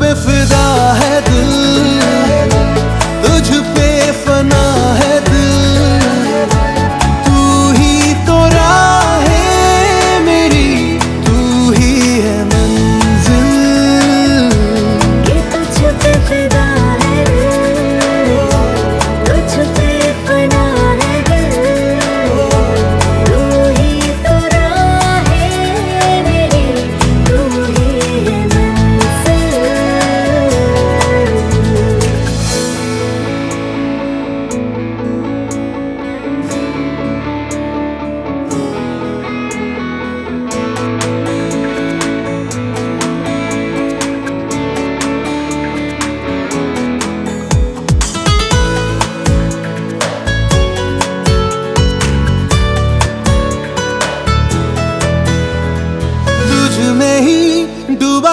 तुझ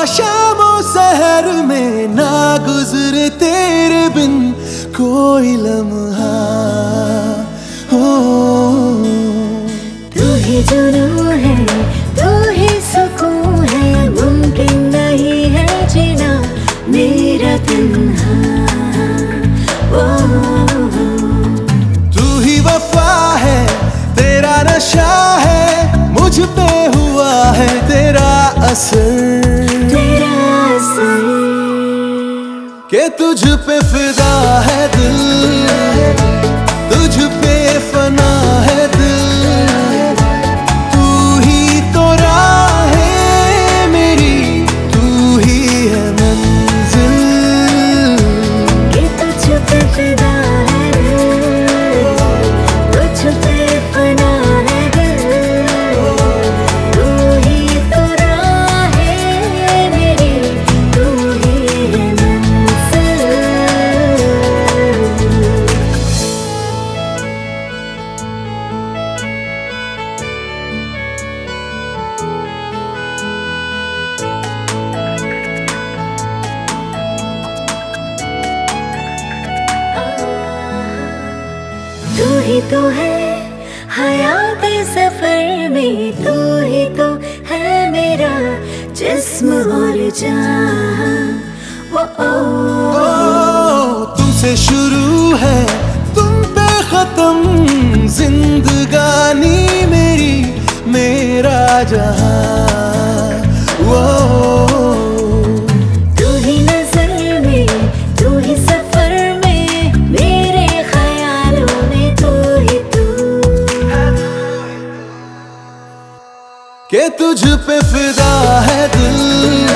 शामो शहर में ना गुजरे तेरे बिन कोई लम्हा। हो तू ही जुनू है तू ही सुकून है मुमकिन नहीं है जीना मेरा तन्हा। ओ, तू ही वफा है तेरा नशा है मुझ पे हुआ है तेरा असर। के तुझ पे फिदा है दिल। तो है हयात सफ़र में तू ही तो है मेरा जिस्म और जान वो ओ, ओ तुमसे शुरू है तुम पे खत्म जिंदगानी मेरी मेरा जहाँ। वो के तुझ पे फिदा है दिल।